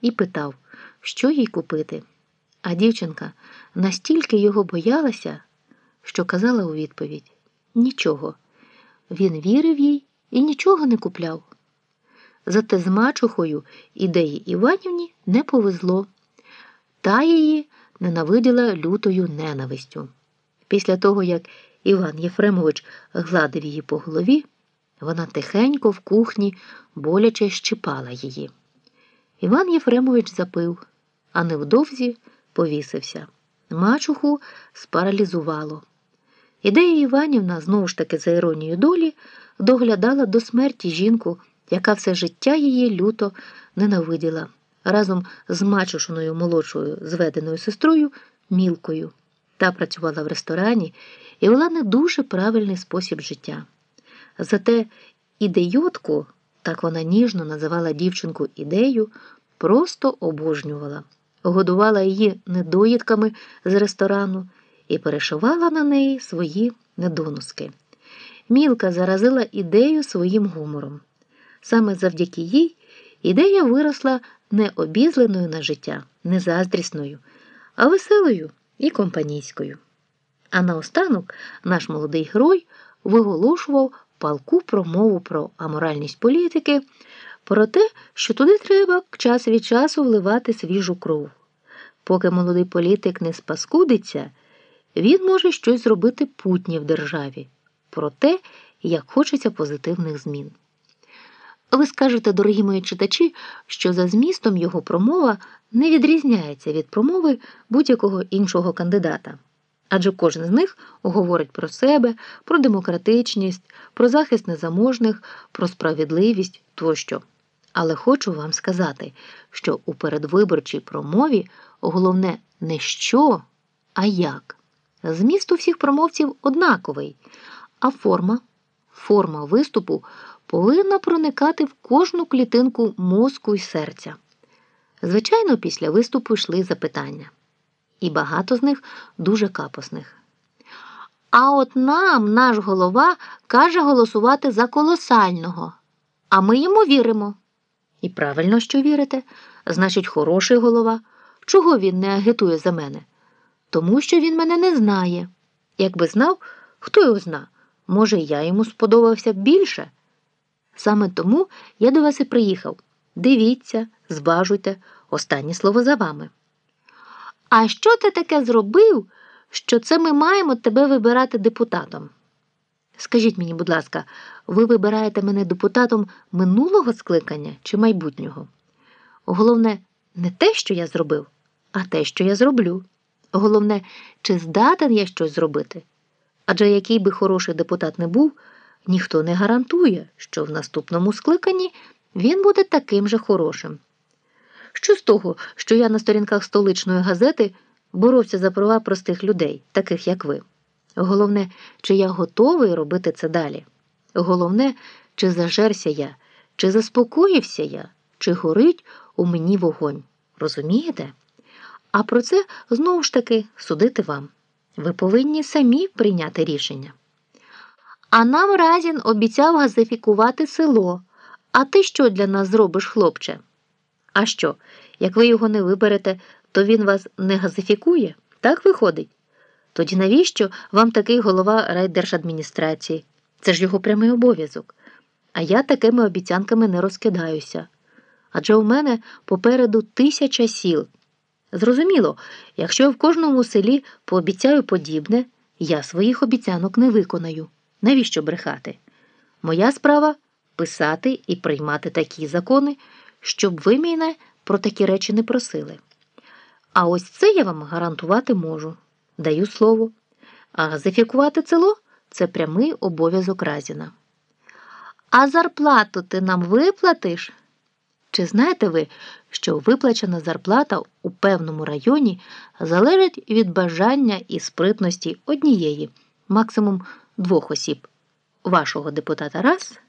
і питав, що їй купити. А дівчинка настільки його боялася, що казала у відповідь нічого. Він вірив їй і нічого не купляв. Зате з мачухою ідеї Іванівні не повезло, та її ненавиділа лютою ненавистю. Після того, як Іван Єфремович гладив її по голові, вона тихенько в кухні боляче щипала її. Іван Єфремович запив, а невдовзі повісився. Мачуху спаралізувало. Ідея Іванівна, знову ж таки, за іронією долі, доглядала до смерті жінку, яка все життя її люто ненавиділа, разом з мачушиною молодшою зведеною сестрою Мілкою. Та працювала в ресторані і вела не дуже правильний спосіб життя. Зате ідейотку, так вона ніжно називала дівчинку ідею, просто обожнювала, годувала її недоїдками з ресторану і перешивала на неї свої недоноски. Мілка заразила ідею своїм гумором. Саме завдяки їй ідея виросла не обізленою на життя, не заздрісною, а веселою і компанійською. А наостанок наш молодий герой виголошував палку промову про аморальність політики, про те, що туди треба час від часу вливати свіжу кров. Поки молодий політик не спаскудиться, він може щось зробити путнє в державі, про те, як хочеться позитивних змін. Ви скажете, дорогі мої читачі, що за змістом його промова не відрізняється від промови будь-якого іншого кандидата. Адже кожен з них говорить про себе, про демократичність, про захист незаможних, про справедливість тощо. Але хочу вам сказати, що у передвиборчій промові головне не що, а як. Зміст у всіх промовців однаковий, а форма, форма виступу повинна проникати в кожну клітинку мозку і серця. Звичайно, після виступу йшли запитання, і багато з них дуже капосних. А от нам наш голова каже голосувати за колосального, а ми йому віримо. І правильно, що вірите, значить, хороший голова. Чого він не агітує за мене? Тому що він мене не знає. Якби знав, хто його зна, може, я йому сподобався більше. Саме тому я до вас і приїхав. Дивіться, зважуйте, останнє слово за вами. А що ти таке зробив, що це ми маємо тебе вибирати депутатом? Скажіть мені, будь ласка, ви вибираєте мене депутатом минулого скликання чи майбутнього? Головне, не те, що я зробив, а те, що я зроблю. Головне, чи здатен я щось зробити? Адже який би хороший депутат не був, ніхто не гарантує, що в наступному скликанні він буде таким же хорошим. Що з того, що я на сторінках столичної газети боровся за права простих людей, таких як ви? Головне, чи я готовий робити це далі? Головне, чи зажерся я, чи заспокоївся я, чи горить у мені вогонь. Розумієте? А про це знову ж таки судити вам. Ви повинні самі прийняти рішення. А нам Разін обіцяв газифікувати село. А ти що для нас зробиш, хлопче? А що, як ви його не виберете, то він вас не газифікує? Так виходить? Тоді навіщо вам такий голова райдержадміністрації? Це ж його прямий обов'язок. А я такими обіцянками не розкидаюся. Адже у мене попереду тисяча сіл. Зрозуміло, якщо я в кожному селі пообіцяю подібне, я своїх обіцянок не виконаю. Навіщо брехати? Моя справа писати і приймати такі закони, щоб ви мене про такі речі не просили. А ось це я вам гарантувати можу. Даю слово. А газифікувати село це прямий обов'язок Разіна. А зарплату ти нам виплатиш? Чи знаєте ви, що виплачена зарплата у певному районі залежить від бажання і спритності однієї, максимум двох осіб вашого депутата раз,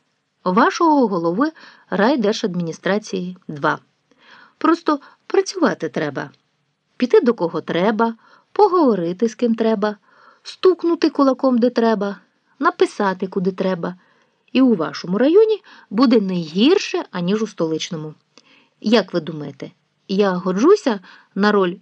вашого голови райдержадміністрації два. Просто працювати треба, піти до кого треба, поговорити з ким треба, стукнути кулаком де треба, написати куди треба. І у вашому районі буде не гірше, аніж у столичному. Як ви думаєте, я годжуся на роль